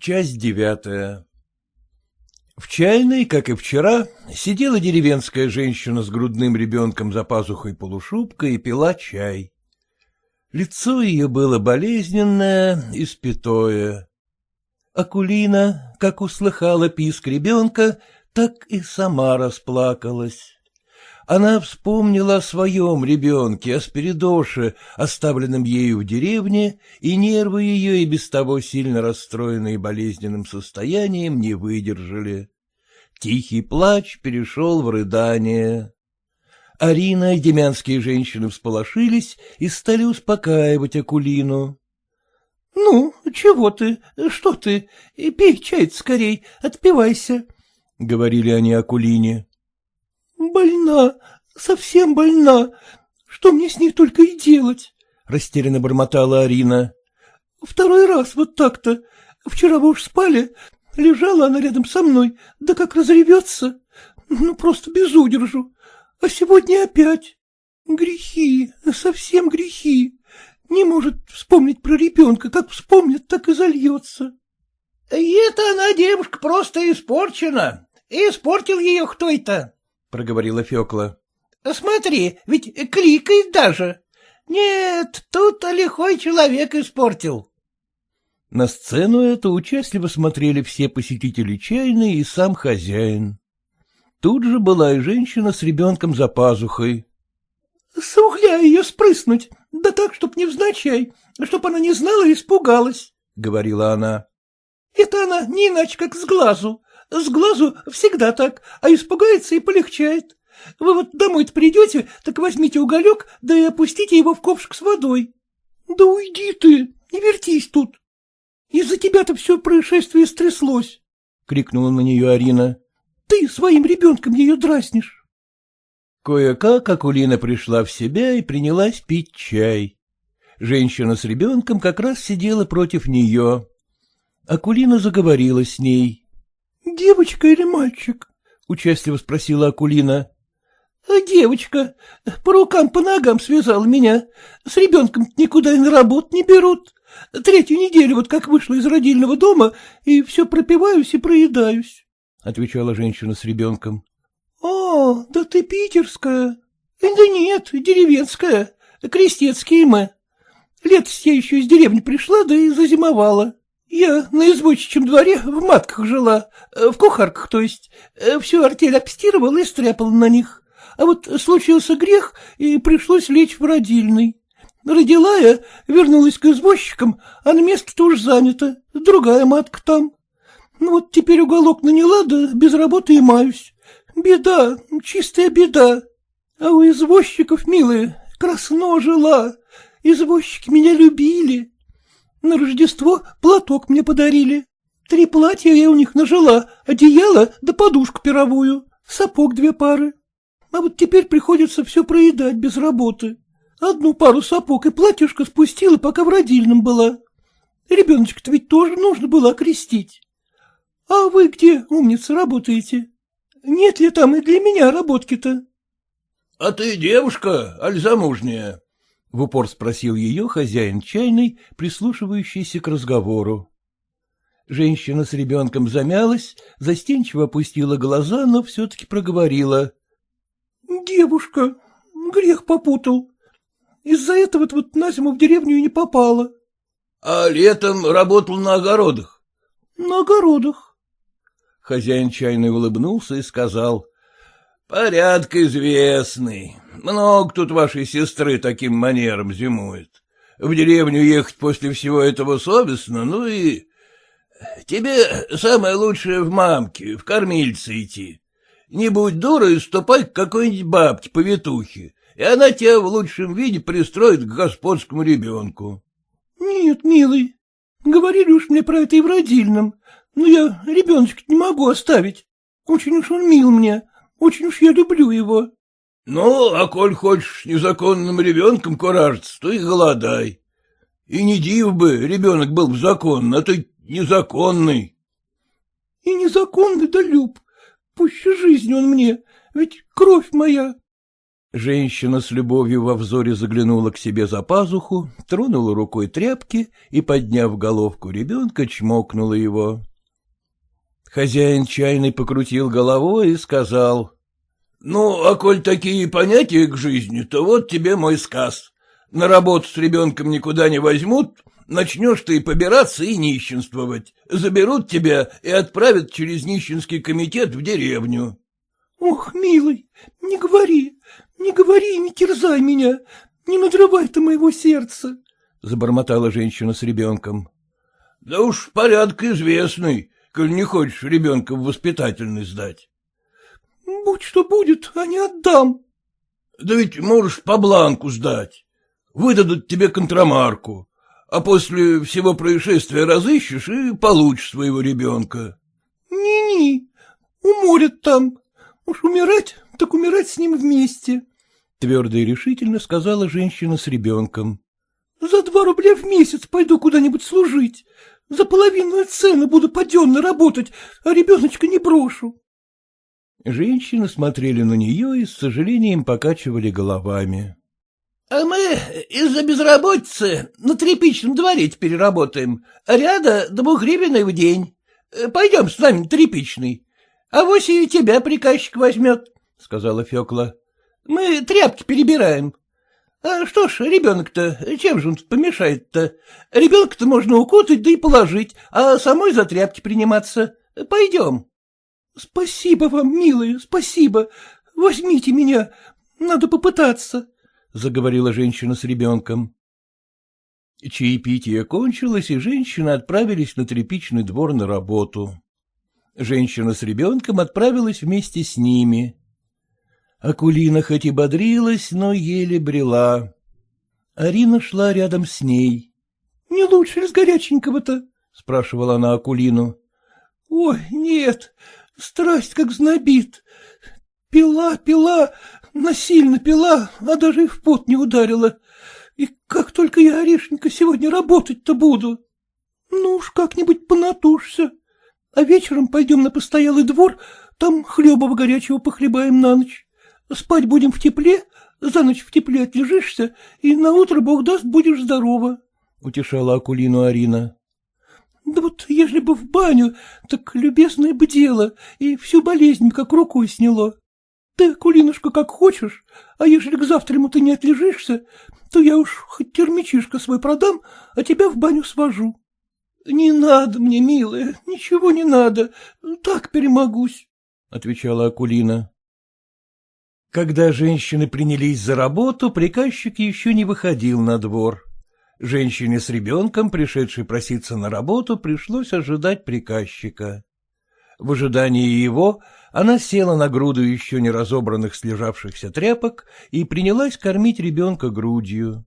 Часть девятая В чайной, как и вчера, сидела деревенская женщина с грудным ребенком за пазухой полушубка и пила чай. Лицо ее было болезненное и спитое. Акулина, как услыхала писк ребенка, так и сама расплакалась. Она вспомнила о своем ребенке, о Спиридоше, оставленном ею в деревне, и нервы ее, и без того сильно расстроенные болезненным состоянием, не выдержали. Тихий плач перешел в рыдание. Арина и демянские женщины всполошились и стали успокаивать Акулину. — Ну, чего ты, что ты, пей чай скорей, отпивайся, — говорили они Акулине. Больна, совсем больна. Что мне с ней только и делать? — растерянно бормотала Арина. — Второй раз вот так-то. Вчера вы уж спали, лежала она рядом со мной, да как разревется. Ну, просто без удержу. А сегодня опять. Грехи, совсем грехи. Не может вспомнить про ребенка, как вспомнит, так и зальется. — И это она, девушка, просто испорчена. Испортил ее кто-то, — проговорила Фекла. — Смотри, ведь кликает даже. Нет, тут лихой человек испортил. На сцену эту участливо смотрели все посетители чайной и сам хозяин. Тут же была и женщина с ребенком за пазухой. — С ее спрыснуть, да так, чтоб невзначай, чтоб она не знала и испугалась, — говорила она. — Это она не иначе, как с глазу. С глазу всегда так, а испугается и полегчает. Вы вот домой-то придете, так возьмите уголек, да и опустите его в ковшик с водой. Да уйди ты, не вертись тут. Из-за тебя-то все происшествие стряслось, — крикнула на нее Арина. Ты своим ребенком ее дразнишь. Кое-как Акулина пришла в себя и принялась пить чай. Женщина с ребенком как раз сидела против нее. Акулина заговорила с ней. — Девочка или мальчик? — участливо спросила Акулина. — Девочка. По рукам, по ногам связала меня. С ребенком никуда и на работу не берут. Третью неделю вот как вышла из родильного дома, и все пропиваюсь и проедаюсь, — отвечала женщина с ребенком. — А, да ты питерская. — Да нет, деревенская. Крестецкие мы. Летос я еще из деревни пришла, да и зазимовала. Я на извозчичьем дворе в матках жила, в кухарках, то есть. Всю артель обстирывала и стряпала на них. А вот случился грех, и пришлось лечь в родильный. Родила я, вернулась к извозчикам, а на место-то уж занято, другая матка там. Ну вот теперь уголок наняла, да без работы и маюсь. Беда, чистая беда. А у извозчиков, милые, красно жила. Извозчики меня любили. На Рождество платок мне подарили. Три платья я у них нажила, одеяло да подушку пировую, сапог две пары. А вот теперь приходится все проедать без работы. Одну пару сапог и платьюшко спустила, пока в родильном была. Ребеночка-то ведь тоже нужно было окрестить. А вы где, умница, работаете? Нет ли там и для меня работки-то? — А ты девушка, аль замужняя? — в упор спросил ее хозяин чайной, прислушивающийся к разговору. Женщина с ребенком замялась, застенчиво опустила глаза, но все-таки проговорила. — Девушка, грех попутал. Из-за этого вот на зиму в деревню и не попала. — А летом работал на огородах? — На огородах. Хозяин чайной улыбнулся и сказал. — Порядок известный. Много тут вашей сестры таким манером зимует. В деревню ехать после всего этого совестно, ну и... Тебе самое лучшее в мамке, в кормильце идти. Не будь дурой, ступай к какой-нибудь бабке, повитухе, и она тебя в лучшем виде пристроит к господскому ребенку. — Нет, милый, говорили уж мне про это и в родильном, но я ребеночка не могу оставить. Очень уж он мил мне, очень уж я люблю его. Ну, а коль хочешь незаконным ребенком куражиться, то и голодай. И не див бы, ребенок был бы законный, а ты незаконный. И незаконный да люб. Пуще жизни он мне, ведь кровь моя. Женщина с любовью во взоре заглянула к себе за пазуху, тронула рукой тряпки и, подняв головку ребенка, чмокнула его. Хозяин чайный покрутил головой и сказал. — Ну, а коль такие понятия к жизни, то вот тебе мой сказ. На работу с ребенком никуда не возьмут, начнешь ты побираться и нищенствовать. Заберут тебя и отправят через нищенский комитет в деревню. — Ох, милый, не говори, не говори, не терзай меня, не надрывай ты моего сердца, — забормотала женщина с ребенком. — Да уж порядок известный, коль не хочешь ребенка в воспитательный сдать. — Будь что будет, а не отдам. — Да ведь можешь по бланку сдать. Выдадут тебе контрамарку, а после всего происшествия разыщешь и получишь своего ребенка. Не — уморят там. Уж умирать, так умирать с ним вместе, — твердо и решительно сказала женщина с ребенком. — За два рубля в месяц пойду куда-нибудь служить. За половинную цену буду паденно работать, а ребеночка не брошу. Женщины смотрели на нее и с сожалением покачивали головами. — А мы из-за безработицы на тряпичном дворе теперь работаем, а ряда двух гривен в день. Пойдем с нами на тряпичный. А вось и тебя приказчик возьмет, — сказала Фекла. — Мы тряпки перебираем. А что ж, ребенок-то, чем же он помешает-то? Ребенка-то можно укутать, да и положить, а самой за тряпки приниматься. Пойдем. — Спасибо вам, милые, спасибо. Возьмите меня, надо попытаться, — заговорила женщина с ребенком. Чаепитие кончилось, и женщины отправились на тряпичный двор на работу. Женщина с ребенком отправилась вместе с ними. Акулина хоть и бодрилась, но еле брела. Арина шла рядом с ней. — Не лучше ли с горяченького-то? — спрашивала она Акулину. — Ой, нет, страсть как знобит. Пила, пила, насильно пила, а даже и в пот не ударила. И как только я, Орешенька, сегодня работать-то буду? Ну уж как-нибудь понатушься. А вечером пойдем на постоялый двор, там хлебова горячего похлебаем на ночь. Спать будем в тепле, за ночь в тепле отлежишься, и на утро Бог даст, будешь здорова, — утешала Акулину Арина. — Да вот ежели бы в баню, так любезное бы дело, и всю болезнь как рукой сняло. Ты, Акулинушка, как хочешь, а ежели к завтраму ты не отлежишься, то я уж хоть термичишка свой продам, а тебя в баню свожу. — Не надо мне, милая, ничего не надо, так перемогусь, — отвечала Акулина. Когда женщины принялись за работу, приказчик еще не выходил на двор. Женщине с ребенком, пришедшей проситься на работу, пришлось ожидать приказчика. В ожидании его она села на груду еще не разобранных слежавшихся тряпок и принялась кормить ребенка грудью.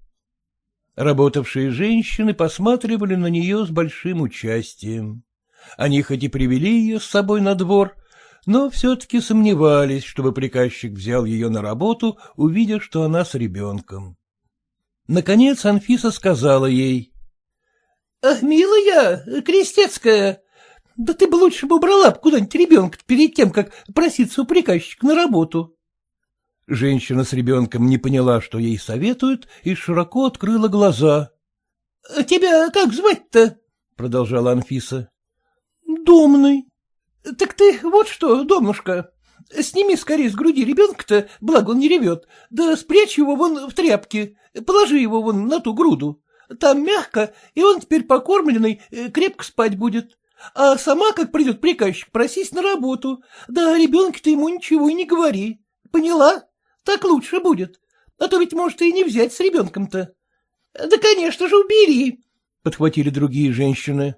Работавшие женщины посматривали на нее с большим участием. Они хоть и привели ее с собой на двор, но все-таки сомневались, чтобы приказчик взял ее на работу, увидя, что она с ребенком. Наконец Анфиса сказала ей. — Милая, крестецкая, да ты бы лучше бы убрала куда-нибудь ребенка перед тем, как проситься у приказчика на работу. Женщина с ребенком не поняла, что ей советуют, и широко открыла глаза. — Тебя как звать-то? — продолжала Анфиса. — Домный. — Так ты вот что, домнушка, сними скорее с груди ребенка-то, благо он не ревет, да спрячь его вон в тряпке, положи его вон на ту груду. Там мягко, и он теперь покормленный, э, крепко спать будет. А сама, как придет приказчик, просись на работу, да ребенка ты ему ничего и не говори. Поняла? Так лучше будет. А то ведь, может, и не взять с ребенком-то. Да, конечно же, убери, — подхватили другие женщины.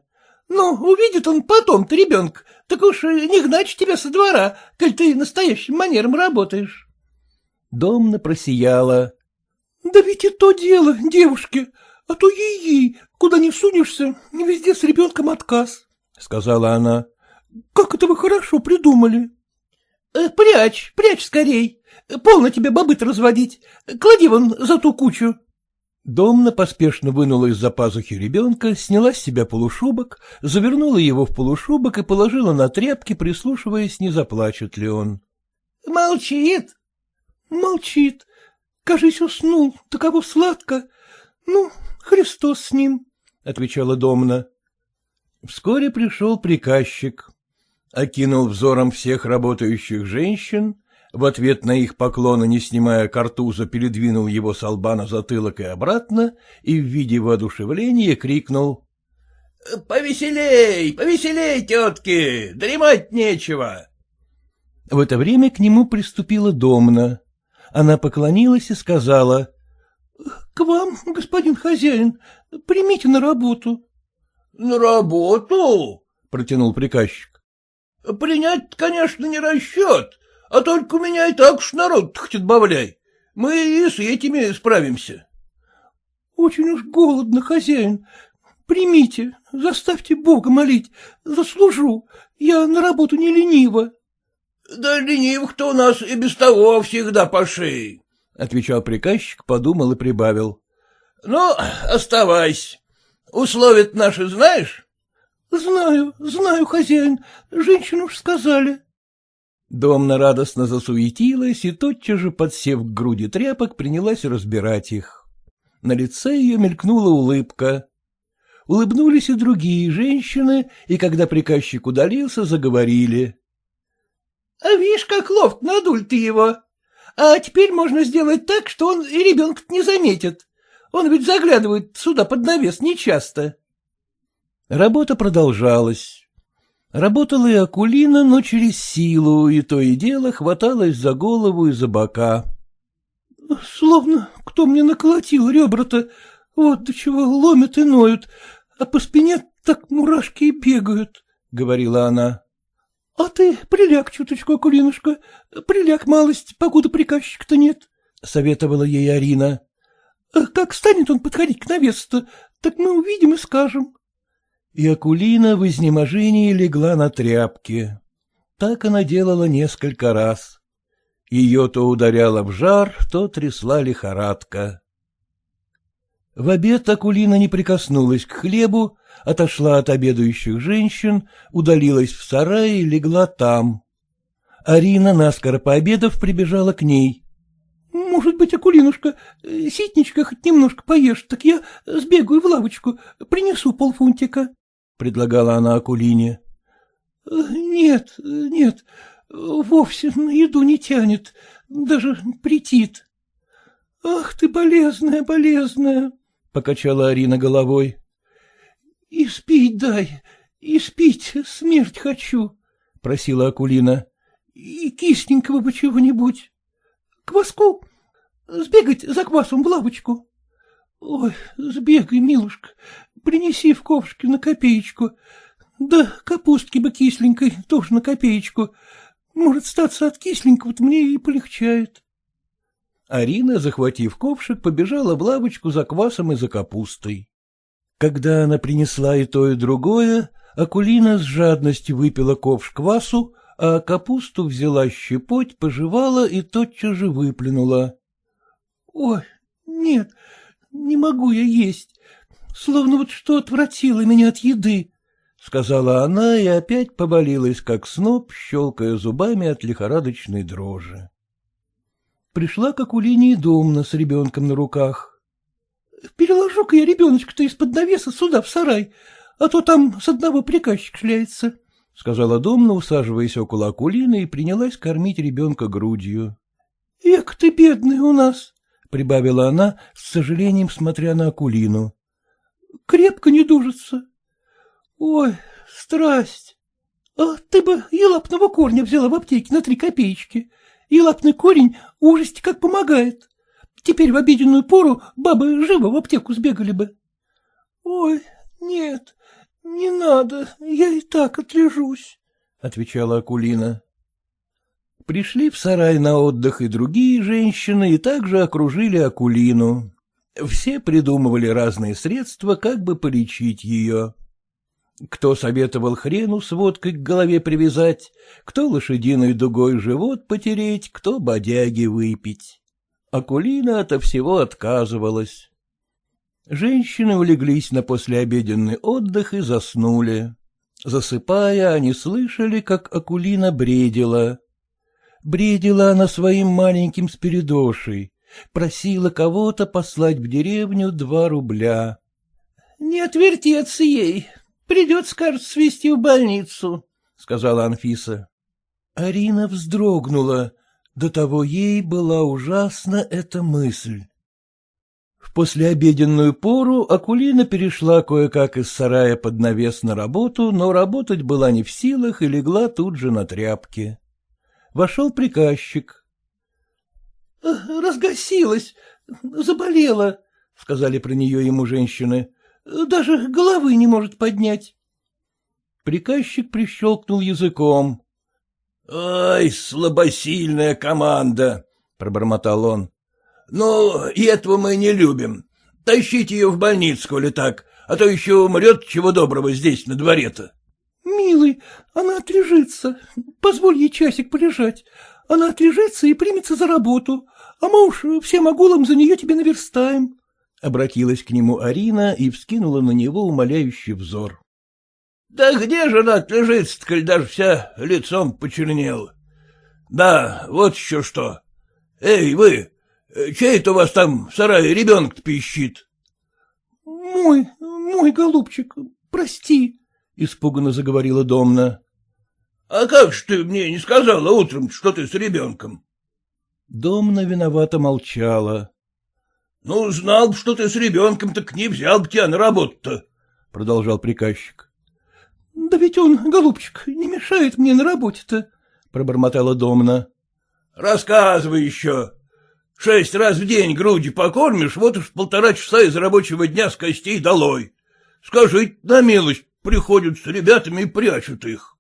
Ну, увидит он потом-то ребенка, так уж не гнать тебя со двора, коль ты настоящим манером работаешь. Домна просияла. — Да ведь и то дело, девушки, а то ей-ей, куда не сунешься, везде с ребенком отказ, — сказала она. — Как это вы хорошо придумали? «Э, — Прячь, прячь скорей, полно тебе бобыт разводить, клади вон за ту кучу. Домна поспешно вынула из-за пазухи ребенка, сняла с себя полушубок, завернула его в полушубок и положила на тряпки, прислушиваясь, не заплачет ли он. — Молчит. — Молчит. кажись, уснул, таково сладко. Ну, Христос с ним, — отвечала Домна. Вскоре пришел приказчик, окинул взором всех работающих женщин, в ответ на их поклоны, не снимая картуза, передвинул его с лба на затылок и обратно, и в виде воодушевления крикнул. — Повеселей, повеселей, тетки, дремать нечего. В это время к нему приступила Домна. Она поклонилась и сказала. — К вам, господин хозяин, примите на работу. — На работу? — протянул приказчик. — Принять, конечно, не расчет, а только у меня и так уж народ хоть отбавляй. Мы и с этими справимся. — Очень уж голодно, хозяин. Примите, заставьте Бога молить, заслужу. Я на работу не ленива. — Да ленивых-то у нас и без того всегда по шее, — отвечал приказчик, подумал и прибавил. — Ну, оставайся. Условия наши знаешь? — Знаю, знаю, хозяин. Женщину уж сказали. Домна радостно засуетилась и тотчас же, подсев к груди тряпок, принялась разбирать их. На лице ее мелькнула улыбка. Улыбнулись и другие женщины, и когда приказчик удалился, заговорили. — А видишь, как ловко надуль ты его. А теперь можно сделать так, что он и ребенка не заметит. Он ведь заглядывает сюда под навес нечасто. Работа продолжалась. Работала и Акулина, но через силу, и то и дело хваталась за голову и за бока. — Словно кто мне наколотил ребра-то, вот до чего ломят и ноют, а по спине так мурашки и бегают, — говорила она. — А ты приляг чуточку, Акулинушка, приляг малость, покуда приказчика-то нет, — советовала ей Арина. — Как станет он подходить к навесу-то, так мы увидим и скажем и Акулина в изнеможении легла на тряпке. Так она делала несколько раз. Ее то ударяла в жар, то трясла лихорадка. В обед Акулина не прикоснулась к хлебу, отошла от обедающих женщин, удалилась в сарай и легла там. Арина, наскоро пообедав, прибежала к ней. — Может быть, Акулинушка, ситничка хоть немножко поешь, так я сбегаю в лавочку, принесу полфунтика. — предлагала она Акулине. — Нет, нет, вовсе на еду не тянет, даже претит. — Ах ты, болезная, болезная! — покачала Арина головой. — И спить дай, и спить смерть хочу, — просила Акулина. — И кисленького бы чего-нибудь. Кваску? Сбегать за квасом в лавочку? Ой, сбегай, милушка, принеси в ковшке на копеечку. Да капустки бы кисленькой, тоже на копеечку. Может, статься от кисленького-то мне и полегчает. Арина, захватив ковшик, побежала в лавочку за квасом и за капустой. Когда она принесла и то, и другое, Акулина с жадностью выпила ковш квасу, а капусту взяла щепоть, пожевала и тотчас же выплюнула. — Ой, нет, не могу я есть. Словно вот что отвратило меня от еды, — сказала она и опять поболелась, как сноп, щелкая зубами от лихорадочной дрожи. Пришла к Акулине Домна с ребенком на руках. — Переложу-ка я ребеночка-то из-под навеса сюда, в сарай, а то там с одного приказчик шляется, — сказала Домна, усаживаясь около Акулины и принялась кормить ребенка грудью. — Эк ты бедный у нас, — прибавила она, с сожалением смотря на Акулину крепко не дужится. Ой, страсть. А ты бы елапного корня взяла в аптеке на три копеечки. Елапный корень ужасти как помогает. Теперь в обеденную пору бабы живо в аптеку сбегали бы. Ой, нет, не надо, я и так отлежусь, — отвечала Акулина. Пришли в сарай на отдых и другие женщины и также окружили Акулину. Все придумывали разные средства, как бы полечить ее. Кто советовал хрену с водкой к голове привязать, кто лошадиной дугой живот потереть, кто бодяги выпить. Акулина ото всего отказывалась. Женщины улеглись на послеобеденный отдых и заснули. Засыпая, они слышали, как Акулина бредила. Бредила она своим маленьким спиридошей, Просила кого-то послать в деревню два рубля. — Не отвертеться ей. Придется, кажется, свести в больницу, — сказала Анфиса. Арина вздрогнула. До того ей была ужасна эта мысль. В послеобеденную пору Акулина перешла кое-как из сарая под навес на работу, но работать была не в силах и легла тут же на тряпке. Вошел приказчик. — Разгасилась, заболела, — сказали про нее ему женщины. — Даже головы не может поднять. Приказчик прищелкнул языком. — Ай, слабосильная команда! — пробормотал он. — Ну, и этого мы не любим. Тащите ее в больницу, коли так, а то еще умрет чего доброго здесь, на дворе-то. — Милый, она отлежится. Позволь ей часик полежать. Она отлежится и примется за работу, а мы уж всем огулом за нее тебе наверстаем. Обратилась к нему Арина и вскинула на него умоляющий взор. Да где же она отлежится коль даже вся лицом почернела? Да, вот еще что. Эй, вы, чей это у вас там в сарае ребенок пищит? — Мой, мой голубчик, прости, — испуганно заговорила Домна. — А как же ты мне не сказала утром, что ты с ребенком? Домна виновато молчала. — Ну, знал бы, что ты с ребенком, так не взял бы тебя на работу-то, — продолжал приказчик. — Да ведь он, голубчик, не мешает мне на работе-то, — пробормотала Домна. — Рассказывай еще. Шесть раз в день груди покормишь, вот уж полтора часа из рабочего дня с костей долой. Скажи, на милость, приходят с ребятами и прячут их.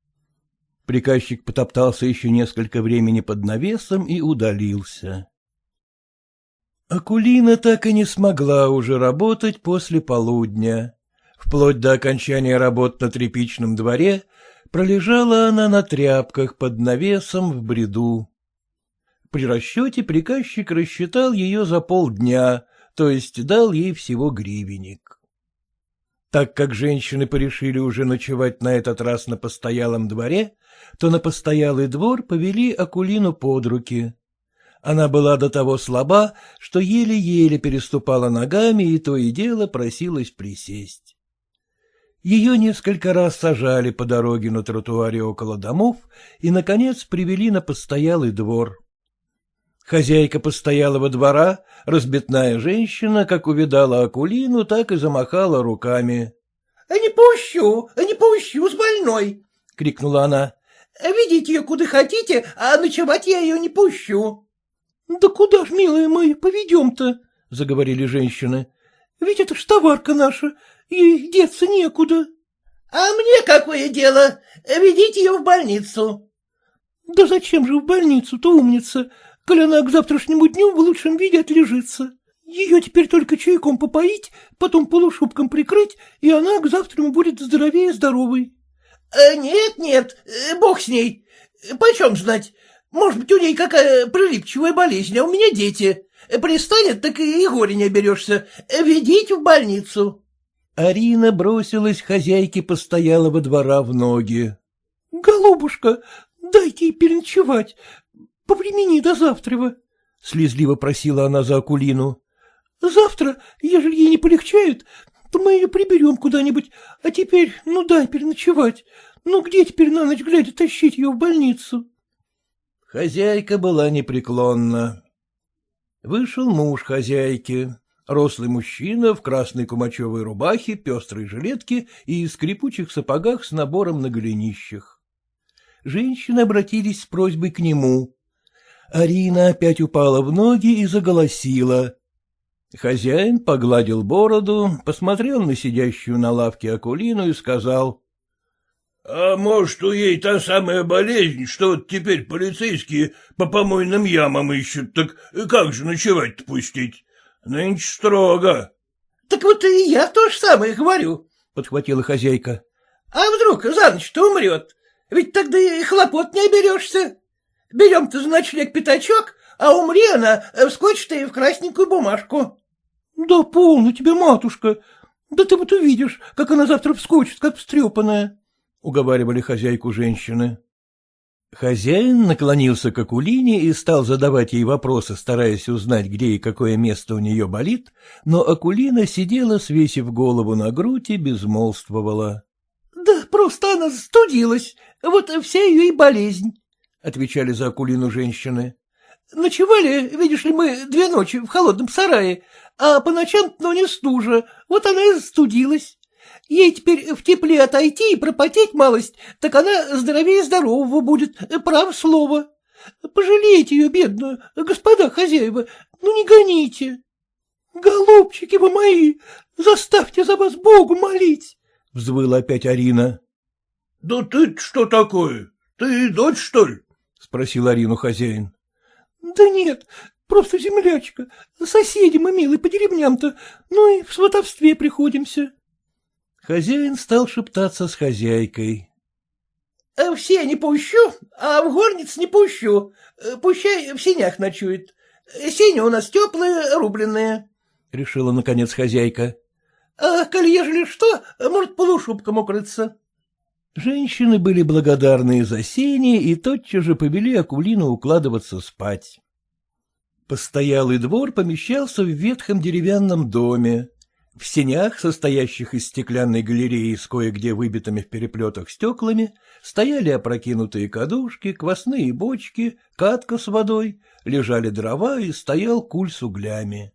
Приказчик потоптался еще несколько времени под навесом и удалился. Акулина так и не смогла уже работать после полудня. Вплоть до окончания работ на тряпичном дворе пролежала она на тряпках под навесом в бреду. При расчете приказчик рассчитал ее за полдня, то есть дал ей всего гривенник. Так как женщины порешили уже ночевать на этот раз на постоялом дворе, то на постоялый двор повели Акулину под руки. Она была до того слаба, что еле-еле переступала ногами и то и дело просилась присесть. Ее несколько раз сажали по дороге на тротуаре около домов и, наконец, привели на постоялый двор. Хозяйка постоялого двора, разбитная женщина, как увидала Акулину, так и замахала руками. — Не пущу, не пущу с больной! — крикнула она. — Ведите ее куда хотите, а ночевать я ее не пущу. — Да куда ж, милая, мы поведем-то? — заговорили женщины. — Ведь это ж товарка наша, Ей деться некуда. — А мне какое дело? Ведите ее в больницу. — Да зачем же в больницу-то умница, коль она к завтрашнему дню в лучшем виде отлежится? Ее теперь только чайком попоить, потом полушубком прикрыть, и она к завтраму будет здоровее здоровой. — Нет, нет, бог с ней. Почем знать? Может быть, у ней какая прилипчивая болезнь, а у меня дети. Пристанет, так и горе не оберешься. Ведите в больницу. Арина бросилась хозяйке постоялого двора в ноги. — Голубушка, дайте ей переночевать, повремени до завтрава, — слезливо просила она за Акулину. — Завтра, ежели ей не полегчает, то мы ее приберем куда-нибудь, а теперь, ну дай переночевать. Ну где теперь на ночь глядя тащить ее в больницу? Хозяйка была непреклонна. Вышел муж хозяйки. Рослый мужчина в красной кумачевой рубахе, пестрой жилетке и скрипучих сапогах с набором на голенищах. Женщины обратились с просьбой к нему. Арина опять упала в ноги и заголосила. Хозяин погладил бороду, посмотрел на сидящую на лавке Акулину и сказал. — А может, у ей та самая болезнь, что вот теперь полицейские по помойным ямам ищут, так как же ночевать-то пустить? Нынче строго. — Так вот и я то же самое говорю, — подхватила хозяйка. — А вдруг за ночь-то умрет? Ведь тогда и хлопот не оберешься. Берем-то за ночлег пятачок, а умри она, вскочит и в красненькую бумажку. — Да полно тебе, матушка. Да ты вот увидишь, как она завтра вскочит, как встрепанная, — уговаривали хозяйку женщины. Хозяин наклонился к Акулине и стал задавать ей вопросы, стараясь узнать, где и какое место у нее болит, но Акулина сидела, свесив голову на грудь и безмолвствовала. — Да просто она студилась, вот вся ее и болезнь, — отвечали за Акулину женщины. — Ночевали, видишь ли, мы две ночи в холодном сарае, а по ночам, но не стужа, вот она и студилась. Ей теперь в тепле отойти и пропотеть малость, так она здоровее здорового будет, прав слово. Пожалейте ее, бедную, господа хозяева, ну не гоните. Голубчики вы мои, заставьте за вас Богу молить, — взвыла опять Арина. — Да ты что такое? Ты дочь, что ли? — спросил Арину хозяин. — Да нет, просто землячка. Соседи мы, милые, по деревням-то, ну и в сватовстве приходимся. Хозяин стал шептаться с хозяйкой. «Э, — Все не пущу, а в горниц не пущу. Э, пущай в сенях ночует. Сени у нас теплые, рубленные, — решила, наконец, хозяйка. — А коли ежели что, может, полушубком укрыться. Женщины были благодарны за сени и тотчас же повели Акулину укладываться спать. Постоялый двор помещался в ветхом деревянном доме. В сенях, состоящих из стеклянной галереи с кое-где выбитыми в переплетах стеклами, стояли опрокинутые кадушки, квасные бочки, катка с водой, лежали дрова и стоял куль с углями.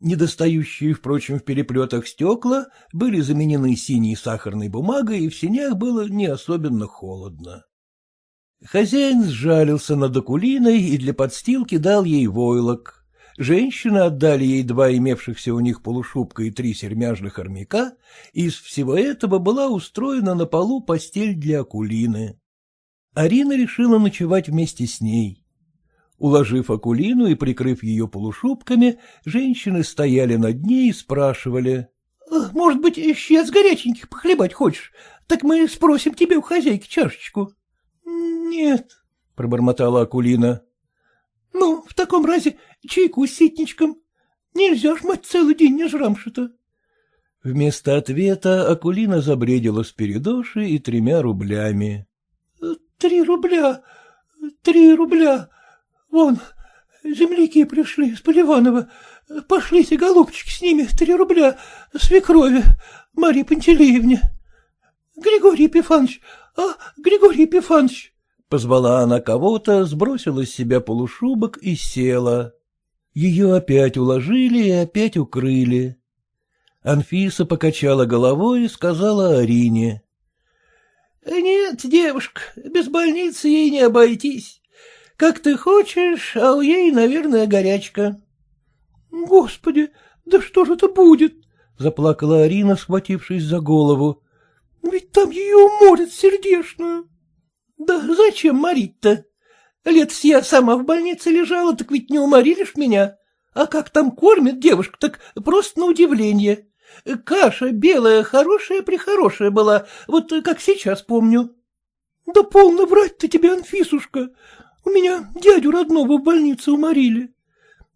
Недостающие, впрочем, в переплетах стекла были заменены синей сахарной бумагой, и в сенях было не особенно холодно. Хозяин сжалился над Акулиной и для подстилки дал ей войлок. Женщины отдали ей два имевшихся у них полушубка и три сермяжных армяка, и из всего этого была устроена на полу постель для Акулины. Арина решила ночевать вместе с ней. Уложив Акулину и прикрыв ее полушубками, женщины стояли над ней и спрашивали. — Может быть, щец горяченьких похлебать хочешь? Так мы спросим тебе у хозяйки чашечку. — Нет, — пробормотала Акулина. — Ну, в таком разе чайку с ситничком. Нельзя ж мать целый день не жрамши-то. Вместо ответа Акулина забредила с передоши и тремя рублями. — Три рубля, три рубля. Вон, земляки пришли с Поливанова. Пошлите, голубчики, с ними три рубля свекрови Марии Пантелеевне. Григорий Епифанович, а, Григорий Епифанович. Позвала она кого-то, сбросила с себя полушубок и села. Ее опять уложили и опять укрыли. Анфиса покачала головой и сказала Арине. — Нет, девушка, без больницы ей не обойтись. Как ты хочешь, а у ей, наверное, горячка. — Господи, да что же это будет? — заплакала Арина, схватившись за голову. — Ведь там ее уморят сердечную. Да зачем морить-то? Лет я сама в больнице лежала, так ведь не уморили ж меня. А как там кормят девушка, так просто на удивление. Каша белая, хорошая-прехорошая была, вот как сейчас помню. Да полно врать-то тебе, Анфисушка. У меня дядю родного в больнице уморили.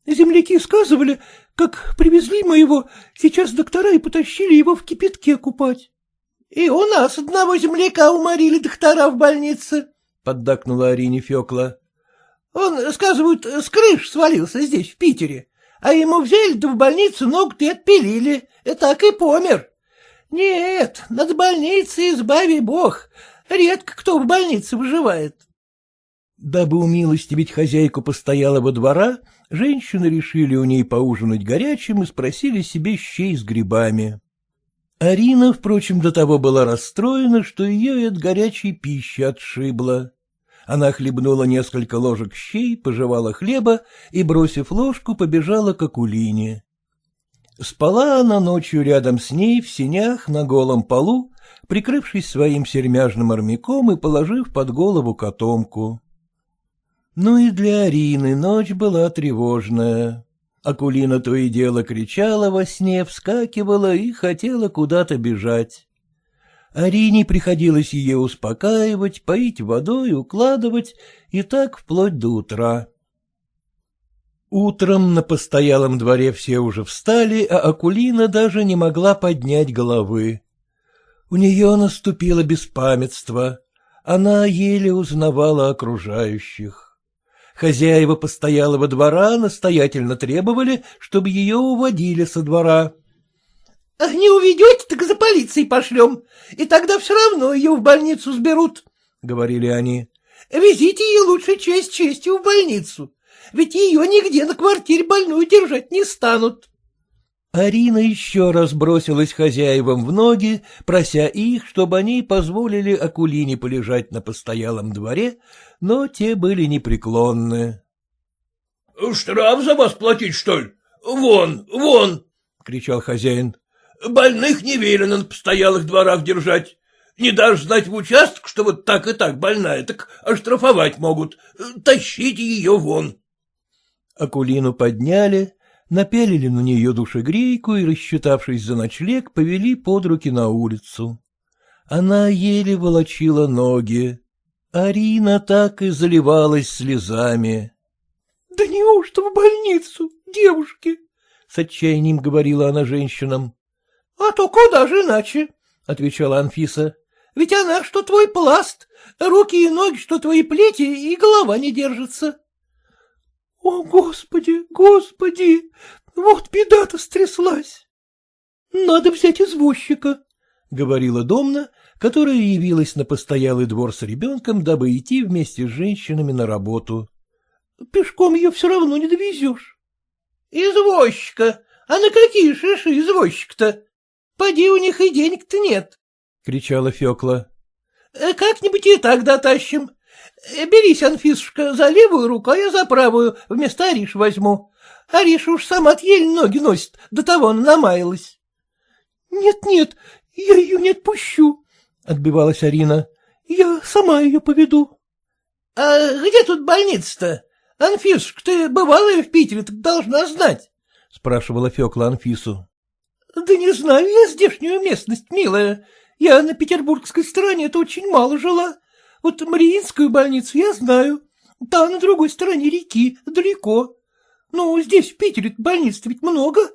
Земляки сказывали, как привезли моего, сейчас доктора и потащили его в кипятке купать. — И у нас одного земляка уморили доктора в больнице, — поддакнула Арине Фекла. — Он, сказывают, с крыш свалился здесь, в Питере, а ему взяли да в больницу ногу-то отпилили, и так и помер. Нет, над больницей избави бог, редко кто в больнице выживает. Дабы умилостивить хозяйку постоялого двора, женщины решили у ней поужинать горячим и спросили себе щей с грибами. Арина, впрочем, до того была расстроена, что ее от горячей пищи отшибла. Она хлебнула несколько ложек щей, пожевала хлеба и, бросив ложку, побежала к Акулине. Спала она ночью рядом с ней в сенях на голом полу, прикрывшись своим сермяжным армяком и положив под голову котомку. Ну и для Арины ночь была тревожная. Акулина то и дело кричала во сне, вскакивала и хотела куда-то бежать. Арине приходилось ее успокаивать, поить водой, укладывать, и так вплоть до утра. Утром на постоялом дворе все уже встали, а Акулина даже не могла поднять головы. У нее наступило беспамятство. Она еле узнавала окружающих. Хозяева постоялого двора настоятельно требовали, чтобы ее уводили со двора. — Не уведете, так за полицией пошлем, и тогда все равно ее в больницу сберут, — говорили они. — Везите ее лучше честь честью в больницу, ведь ее нигде на квартире больную держать не станут. Арина еще раз бросилась хозяевам в ноги, прося их, чтобы они позволили Акулине полежать на постоялом дворе, но те были непреклонны. — Штраф за вас платить, что ли? Вон, вон! — кричал хозяин. — Больных не велено на постоялых дворах держать. Не дашь знать в участок, что вот так и так больная, так оштрафовать могут. Тащите ее вон. Акулину подняли, напялили на нее душегрейку и, рассчитавшись за ночлег, повели под руки на улицу. Она еле волочила ноги. Арина так и заливалась слезами. — Да неужто в больницу, девушки? — с отчаянием говорила она женщинам. — А то куда же иначе? — отвечала Анфиса. — Ведь она, что твой пласт, руки и ноги, что твои плети, и голова не держится. — О, Господи, Господи! Вот беда-то стряслась! — Надо взять извозчика, — говорила Домна, которая явилась на постоялый двор с ребенком, дабы идти вместе с женщинами на работу. — Пешком ее все равно не довезешь. — Извозчика? А на какие шиши извозчик-то? Поди, у них и денег-то нет, — кричала Фекла. — Как-нибудь и так дотащим. Э, берись, Анфисушка, за левую руку, а я за правую, вместо Ариш возьму. Ариша уж сама еле ноги носит, до того она намаялась. Нет, — Нет-нет, я ее не отпущу, — отбивалась Арина. — Я сама ее поведу. — А где тут больница-то? Анфисушка, ты бывала в Питере, так должна знать, — спрашивала Фекла Анфису. — Да не знаю я здешнюю местность, милая. Я на петербургской стороне это очень мало жила. Вот Мариинскую больницу я знаю. Та на другой стороне реки, далеко. Ну, здесь, в Питере, больниц ведь много.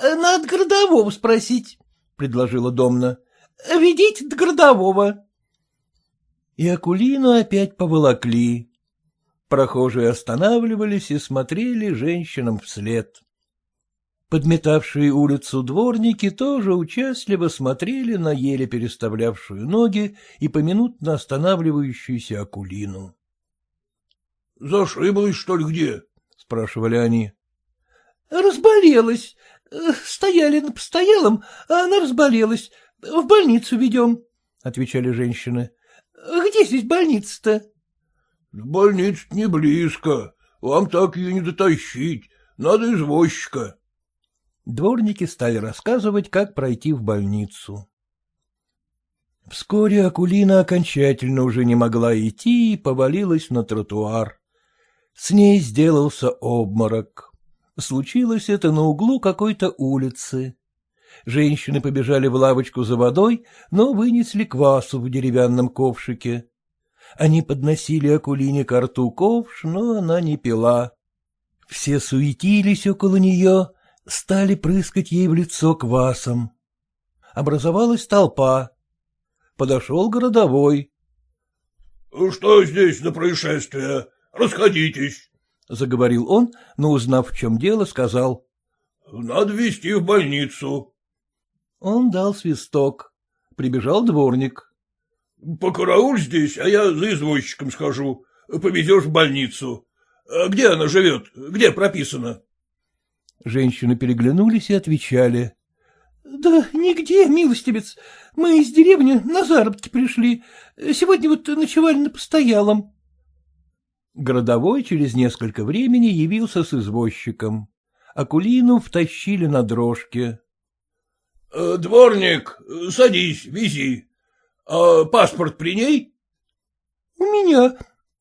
Надо городового спросить, — предложила Домна. — Ведите до городового. И Акулину опять поволокли. Прохожие останавливались и смотрели женщинам вслед. Подметавшие улицу дворники тоже участливо смотрели на еле переставлявшую ноги и поминутно останавливающуюся Акулину. — Зашиблась, что ли, где? — спрашивали они. — Разболелась. Стояли на постоялом, а она разболелась. В больницу ведем, — отвечали женщины. — Где здесь больница-то? — Больница не близко. Вам так ее не дотащить. Надо извозчика. Дворники стали рассказывать, как пройти в больницу. Вскоре Акулина окончательно уже не могла идти и повалилась на тротуар. С ней сделался обморок. Случилось это на углу какой-то улицы. Женщины побежали в лавочку за водой, но вынесли квасу в деревянном ковшике. Они подносили Акулине к рту ковш, но она не пила. Все суетились около нее, стали прыскать ей в лицо квасом. Образовалась толпа. Подошел городовой. — Что здесь за происшествие? Расходитесь, — заговорил он, но, узнав, в чем дело, сказал. — Надо везти в больницу. Он дал свисток. Прибежал дворник. — Покарауль здесь, а я за извозчиком схожу. Повезешь в больницу. А где она живет? Где прописана? Женщины переглянулись и отвечали. — Да нигде, милостивец. Мы из деревни на заработки пришли. Сегодня вот ночевали на постоялом. Городовой через несколько времени явился с извозчиком. Акулину втащили на дрожке. «Э, — Дворник, садись, вези. А паспорт при ней? — У меня,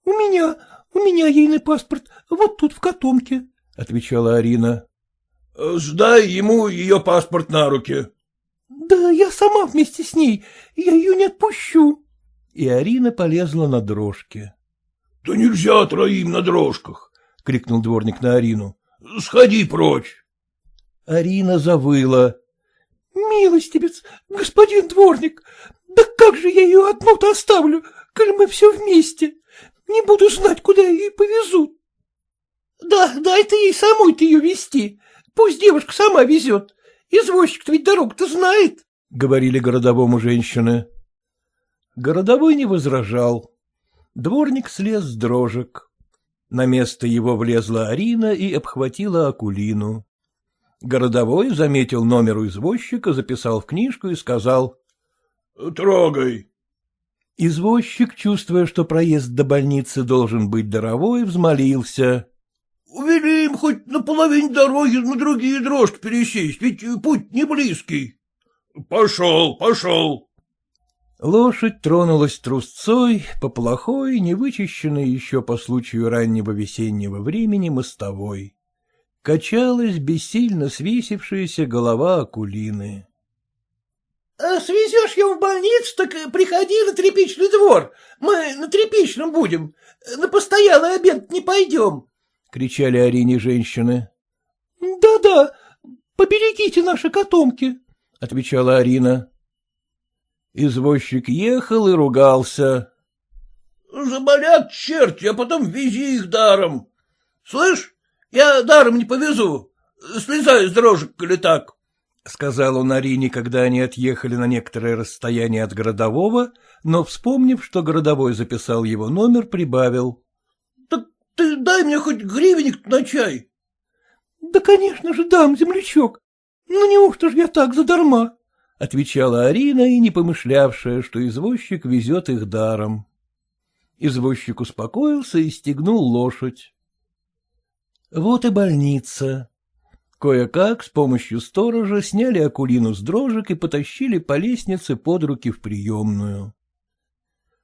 у меня, у меня ейный паспорт, вот тут в котомке, — отвечала Арина. — Сдай ему ее паспорт на руки. — Да я сама вместе с ней, я ее не отпущу. И Арина полезла на дрожке. — Да нельзя троим на дрожках, — крикнул дворник на Арину. — Сходи прочь. Арина завыла. — Милостивец, господин дворник, Да как же я ее одну-то оставлю, коль мы все вместе? Не буду знать, куда ее повезут. Да, дай ты ей самой-то ее вести. Пусть девушка сама везет. Извозчик-то ведь дорогу-то знает, — говорили городовому женщины. Городовой не возражал. Дворник слез с дрожек. На место его влезла Арина и обхватила Акулину. Городовой заметил номер у извозчика, записал в книжку и сказал. — Трогай. Извозчик, чувствуя, что проезд до больницы должен быть даровой, взмолился. — Увели им хоть на половине дороги на другие дрожки пересесть, ведь путь не близкий. — Пошел, пошел. Лошадь тронулась трусцой по плохой, невычищенной еще по случаю раннего весеннего времени мостовой. Качалась бессильно свесившаяся голова Акулины. А свезешь его в больницу, так приходи на тряпичный двор. Мы на тряпичном будем. На постоянный обед не пойдем, — кричали Арине женщины. Да — Да-да, поберегите наши котомки, — отвечала Арина. Извозчик ехал и ругался. — Заболят черти, а потом вези их даром. Слышь, я даром не повезу. Слезай с дрожек, коли так. — сказал он Арине, когда они отъехали на некоторое расстояние от городового, но, вспомнив, что городовой записал его номер, прибавил. — Так ты дай мне хоть гривенник на чай. — Да, конечно же, дам, землячок. Ну, неужто ж я так задарма? — отвечала Арина и не помышлявшая, что извозчик везет их даром. Извозчик успокоился и стегнул лошадь. Вот и больница. Кое-как с помощью сторожа сняли Акулину с дрожек и потащили по лестнице под руки в приемную.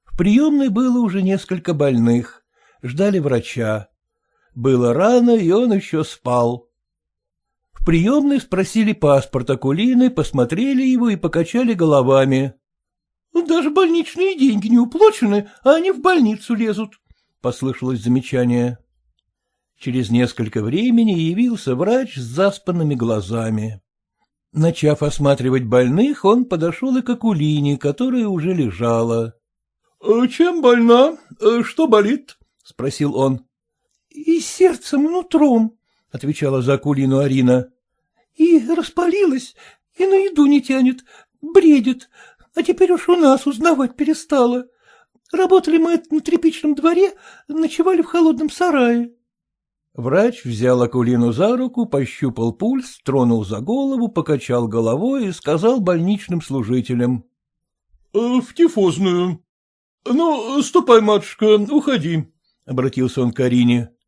В приемной было уже несколько больных, ждали врача. Было рано, и он еще спал. В приемной спросили паспорт Акулины, посмотрели его и покачали головами. — Даже больничные деньги не уплочены, а они в больницу лезут, — послышалось замечание. Через несколько времени явился врач с заспанными глазами. Начав осматривать больных, он подошел и к Акулине, которая уже лежала. «А — Чем больна? Э, что болит? — спросил он. — И сердцем, и нутром, — отвечала за Акулину Арина. — И распалилась, и на еду не тянет, бредит, а теперь уж у нас узнавать перестала. Работали мы на тряпичном дворе, ночевали в холодном сарае. Врач взял Акулину за руку, пощупал пульс, тронул за голову, покачал головой и сказал больничным служителям. — В тифозную. — Ну, ступай, матушка, уходи, — обратился он к Арине. —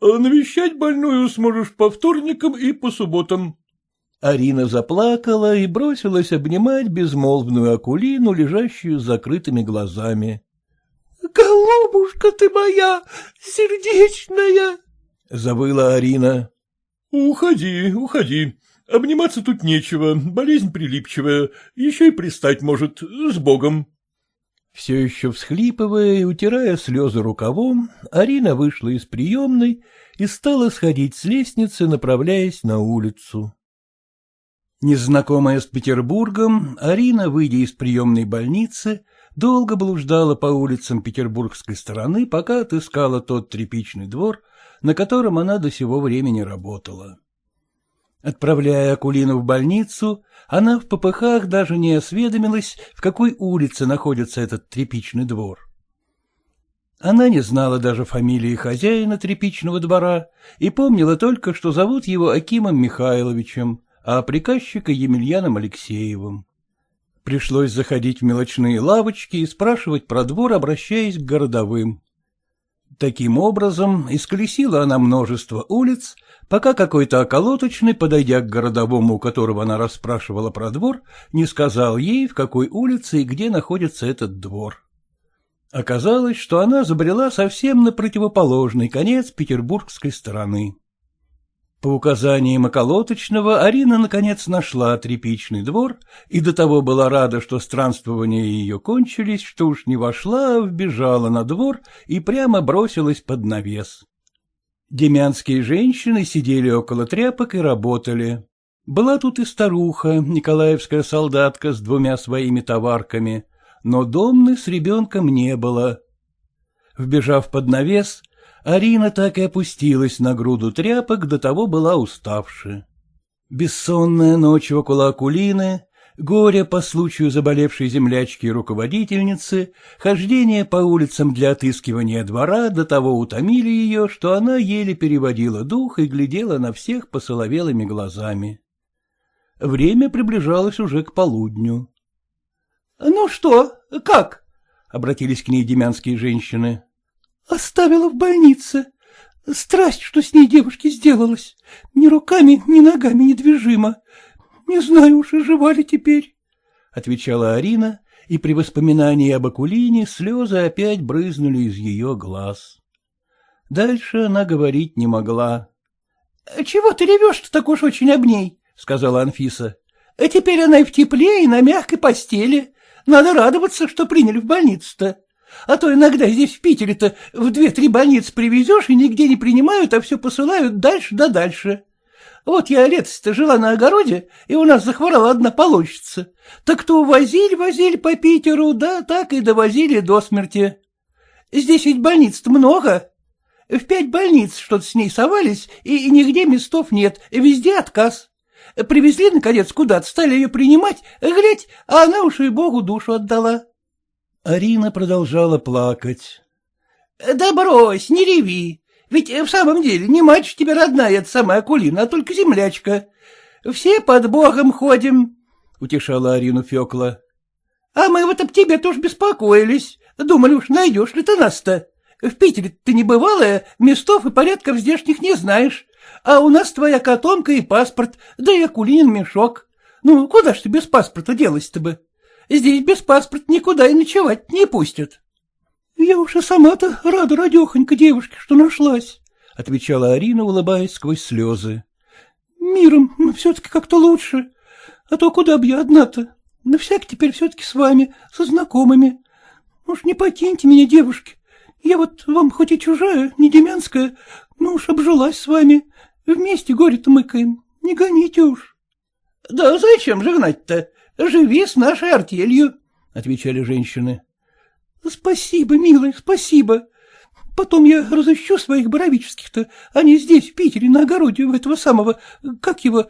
Навещать больную сможешь по вторникам и по субботам. Арина заплакала и бросилась обнимать безмолвную Акулину, лежащую с закрытыми глазами. — Голубушка ты моя, сердечная! — завыла Арина. — Уходи, уходи. Обниматься тут нечего, болезнь прилипчивая, еще и пристать может, с Богом. Все еще всхлипывая и утирая слезы рукавом, Арина вышла из приемной и стала сходить с лестницы, направляясь на улицу. Незнакомая с Петербургом, Арина, выйдя из приемной больницы, долго блуждала по улицам петербургской стороны, пока отыскала тот тряпичный двор, на котором она до сего времени работала. Отправляя Акулину в больницу, она в попыхах даже не осведомилась, в какой улице находится этот тряпичный двор. Она не знала даже фамилии хозяина тряпичного двора и помнила только, что зовут его Акимом Михайловичем, а приказчика Емельяном Алексеевым. Пришлось заходить в мелочные лавочки и спрашивать про двор, обращаясь к городовым. Таким образом, исколесила она множество улиц, пока какой-то околоточный, подойдя к городовому, у которого она расспрашивала про двор, не сказал ей, в какой улице и где находится этот двор. Оказалось, что она забрела совсем на противоположный конец петербургской стороны. По указаниям околоточного Арина наконец нашла тряпичный двор и до того была рада, что странствования ее кончились, что уж не вошла, а вбежала на двор и прямо бросилась под навес. Демянские женщины сидели около тряпок и работали. Была тут и старуха, николаевская солдатка с двумя своими товарками, но Домны с ребенком не было. Вбежав под навес, Арина так и опустилась на груду тряпок, до того была уставшая. Бессонная ночь около Акулины, горе по случаю заболевшей землячки и руководительницы, хождение по улицам для отыскивания двора до того утомили ее, что она еле переводила дух и глядела на всех посоловелыми глазами. Время приближалось уже к полудню. — Ну что, как? — обратились к ней демянские женщины. Оставила в больнице. Страсть, что с ней девушке сделалось. Ни руками, ни ногами недвижима. Не знаю уж, и жива ли теперь, — отвечала Арина, и при воспоминании об Акулине слезы опять брызнули из ее глаз. Дальше она говорить не могла. — Чего ты ревешь-то так уж очень об ней? — сказала Анфиса. — Теперь она и в тепле, и на мягкой постели. Надо радоваться, что приняли в больницу-то. А то иногда здесь в Питере-то в две-три больницы привезешь, и нигде не принимают, а все посылают дальше да дальше. Вот я лето-то жила на огороде, и у нас захворала одна полощица. Так то возили-возили по Питеру, да так и довозили до смерти. Здесь ведь больниц-то много. В пять больниц что-то с ней совались, и нигде местов нет, везде отказ. Привезли, наконец, куда-то, стали ее принимать, глядь, а она уж и Богу душу отдала. Арина продолжала плакать. — Да брось, не реви. Ведь в самом деле не мать тебе родная эта самая Акулина, а только землячка. Все под Богом ходим, — утешала Арину Фекла. — А мы вот об тебе тоже беспокоились. Думали уж, найдешь ли ты нас-то. В Питере ты не бывалая, местов и порядков здешних не знаешь. А у нас твоя котомка и паспорт, да и Акулинин мешок. Ну, куда ж ты без паспорта делась-то бы? Здесь без паспорта никуда и ночевать не пустят. — Я уж и сама-то рада радехонька девушке, что нашлась, — отвечала Арина, улыбаясь сквозь слезы. — Миром все-таки как-то лучше. А то куда б я одна-то? На всяк теперь все-таки с вами, со знакомыми. Уж не покиньте меня, девушки. Я вот вам хоть и чужая, не демянская, но уж обжилась с вами. Вместе горе-то мыкаем. Не гоните уж. — Да зачем же гнать-то? Живи с нашей артелью, — отвечали женщины. — Спасибо, милая, спасибо. Потом я разыщу своих боровических-то. Они здесь, в Питере, на огороде у этого самого, как его,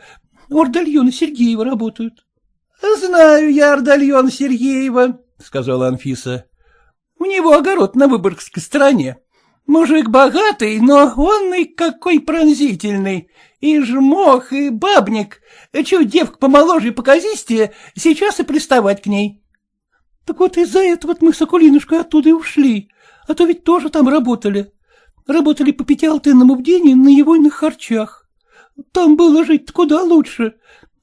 Ордальона Сергеева работают. — Знаю я Ордальона Сергеева, — сказала Анфиса. — У него огород на Выборгской стороне. Мужик богатый, но он и какой пронзительный. И жмох, и бабник. Чего девка помоложе и показистее, сейчас и приставать к ней. — Так вот из-за этого мы с Акулинушкой оттуда и ушли, а то ведь тоже там работали. Работали по пятиалтынному в день на егойных харчах. Там было жить куда лучше,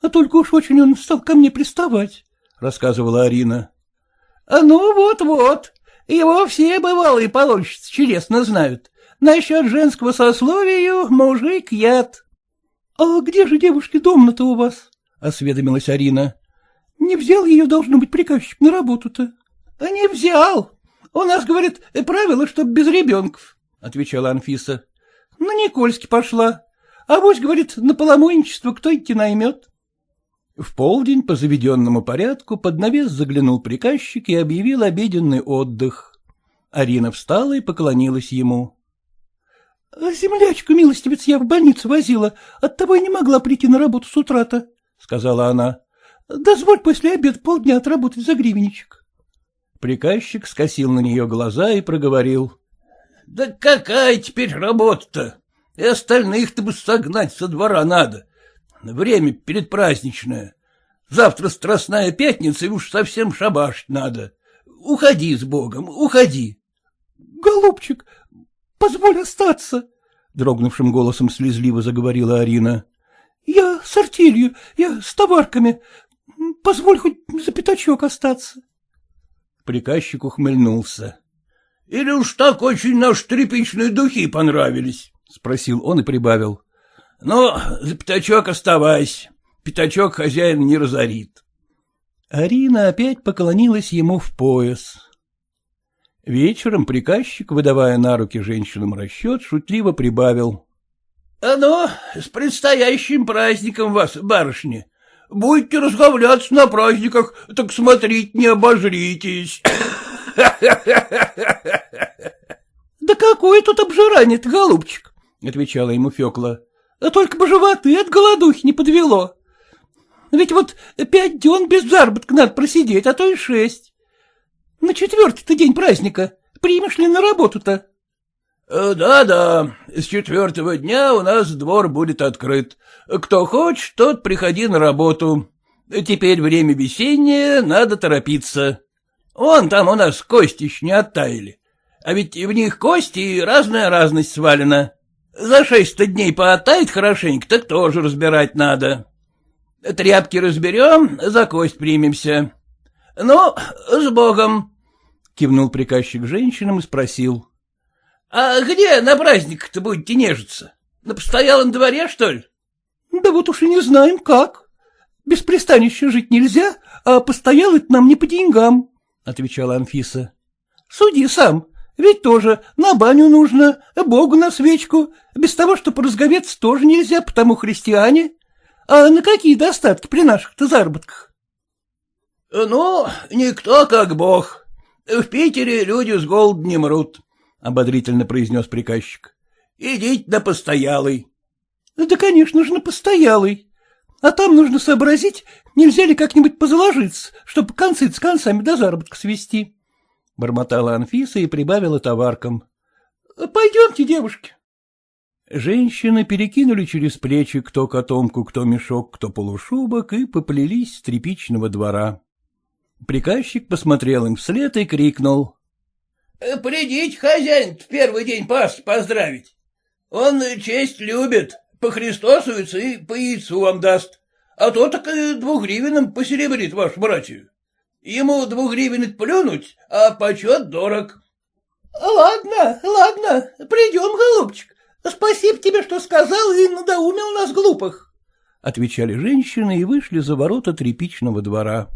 а только уж очень он стал ко мне приставать, — рассказывала Арина. — Ну вот-вот, его все бывалые полонщицы чудесно знают. Насчет женского сословия мужик яд. — А где же девушки дом-то у вас? — осведомилась Арина. — Не взял ее, должно быть, приказчик на работу-то. — Не взял. У нас, говорит, правило, чтоб без ребенков, — отвечала Анфиса. — На Никольски пошла. А вось, говорит, на поломойничество кто идти наймет. В полдень по заведенному порядку под навес заглянул приказчик и объявил обеденный отдых. Арина встала и поклонилась ему. — Землячку, милостивец, я в больницу возила, оттого и не могла прийти на работу с утра-то, — сказала она. — Дозволь после обеда полдня отработать за гривенничек. Приказчик скосил на нее глаза и проговорил. — Да какая теперь работа-то? И остальных-то бы согнать со двора надо. Время предпраздничное. Завтра страстная пятница, и уж совсем шабашить надо. Уходи с Богом, уходи. — Голубчик, позволь остаться, — дрогнувшим голосом слезливо заговорила Арина. — Я с артелью, я с товарками. Позволь хоть за пятачок остаться. Приказчик ухмыльнулся. — Или уж так очень наши тряпичные духи понравились? — спросил он и прибавил. — Ну, за пятачок оставайся. Пятачок хозяин не разорит. Арина опять поклонилась ему в пояс. Вечером приказчик, выдавая на руки женщинам расчет, шутливо прибавил. — А ну, с предстоящим праздником вас, барышни! Будете расхавляться на праздниках, так смотрите, не обожритесь. Да какой тут обжиранец, голубчик, — отвечала ему Фекла. — Только бы животы от голодухи не подвело. Ведь вот пять дён без заработка надо просидеть, а то и шесть. На четвертый-то день праздника. Примешь ли на работу-то? Э, да — с четвертого дня у нас двор будет открыт. Кто хочет, тот приходи на работу. Теперь время весеннее, надо торопиться. Вон там у нас кости еще не оттаяли. А ведь в них кости и разная разность свалена. За шесть дней пооттает хорошенько, так тоже разбирать надо. Тряпки разберем, за кость примемся. Ну, с Богом, — кивнул приказчик женщинам и спросил. — А где на праздник-то будете нежиться? На постоялом дворе, что ли? — Да вот уж и не знаем, как. Без пристанища жить нельзя, а постоялый нам не по деньгам, — отвечала Анфиса. — Суди сам, ведь тоже на баню нужно, Богу на свечку. Без того, чтобы разговеться, тоже нельзя, потому христиане. А на какие достатки при наших-то заработках? — Ну, никто как бог. В Питере люди с голоду не мрут, — ободрительно произнес приказчик. — Идите на постоялый. — Да, конечно же, на постоялый. А там нужно сообразить, нельзя ли как-нибудь позаложиться, чтобы концы с концами до заработка свести. — бормотала Анфиса и прибавила товаркам. — Пойдемте, девушки. Женщины перекинули через плечи кто котомку, кто мешок, кто полушубок и поплелись с тряпичного двора. Приказчик посмотрел им вслед и крикнул. «Э, — Придите, хозяин, в первый день Пасхи поздравить. Он честь любит, похристосуется и по яйцу вам даст, а то так и двугривенным посеребрит вашу братью. Ему двугривен плюнуть, а почет дорог. — Ладно, ладно, придем, голубчик, Спасибо тебе, что сказал и надоумил нас глупых, — отвечали женщины и вышли за ворота тряпичного двора.